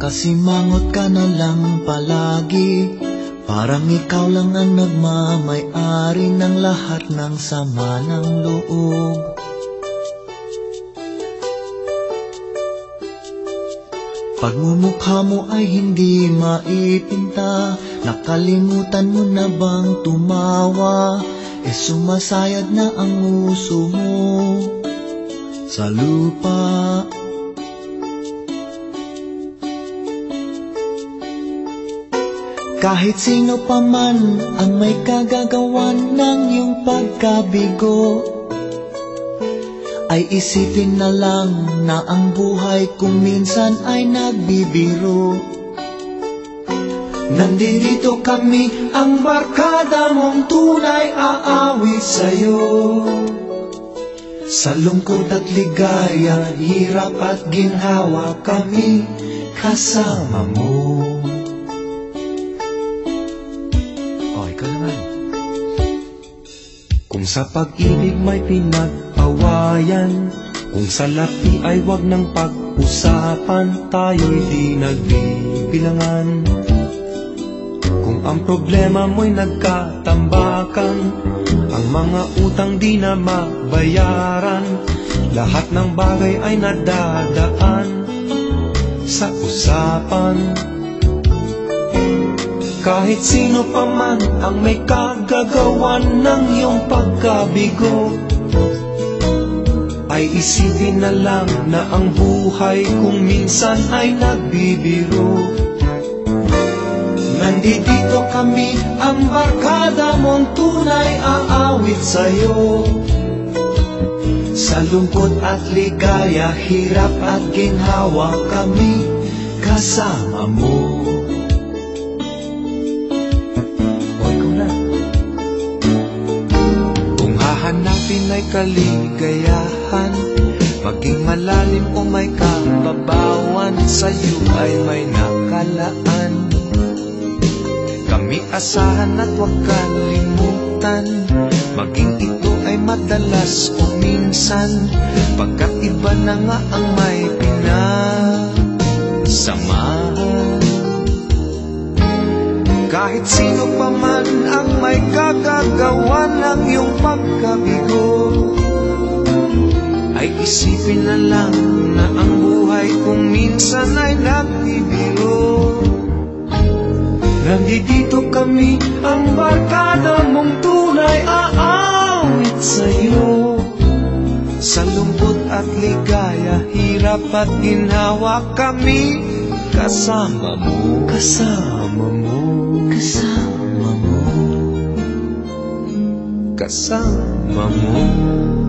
Nakasimangot ka na lang palagi. Parang ikaw lang ang nagmamay-ari ng lahat ng sama ng loob. Pagmumukha mo ay hindi maipinta Nakalimutan mo na bang tumawa? E sumasayad na ang uso mo. Sa lupa Kahit sino pa ang may kagagawan ng iyong pagkabigo Ay isipin na lang na ang buhay kung minsan ay nagbibiro. Nandito kami ang barkada mong tunay aawit sa'yo. Sa lungkot at ligaya, hirap at ginhawa kami kasama mo Naman. Kung sa pag-ibig may pinag-awayan Kung sa lapi ay wag ng pag-usapan Tayo'y di nagbibilangan Kung ang problema mo'y nagkatambakan Ang mga utang di na mabayaran Lahat ng bagay ay nadadaan Sa usapan kahit sino pa man ang may kagagawan ng iyong pagkabigo Ay isipin na lang na ang buhay kung minsan ay nagbibiro. Nandito kami ang barkada mong tunay aawit sa'yo. Sa lungkot at ligaya, hirap at ginhawa kami kasama mo hahanapin ay kaligayahan. Maging malalim o may kababawan Sa'yo ay may nakalaan. Kami asahan at huwag kalimutan. Maging ito ay madalas o minsan. Pagkat iba na nga ang may pinasamahan. Kahit sino pa man ang may kagagawa ng iyong pagkabigo Ay isipin na lang na ang buhay kung minsan ay nagbibiro Nandito kami ang barkada mong tunay aawit sa'yo. Sa lungkot at ligaya, hirap at ginhawa kami Kasama mo, kasama mo. Kasama mo. Kasama mo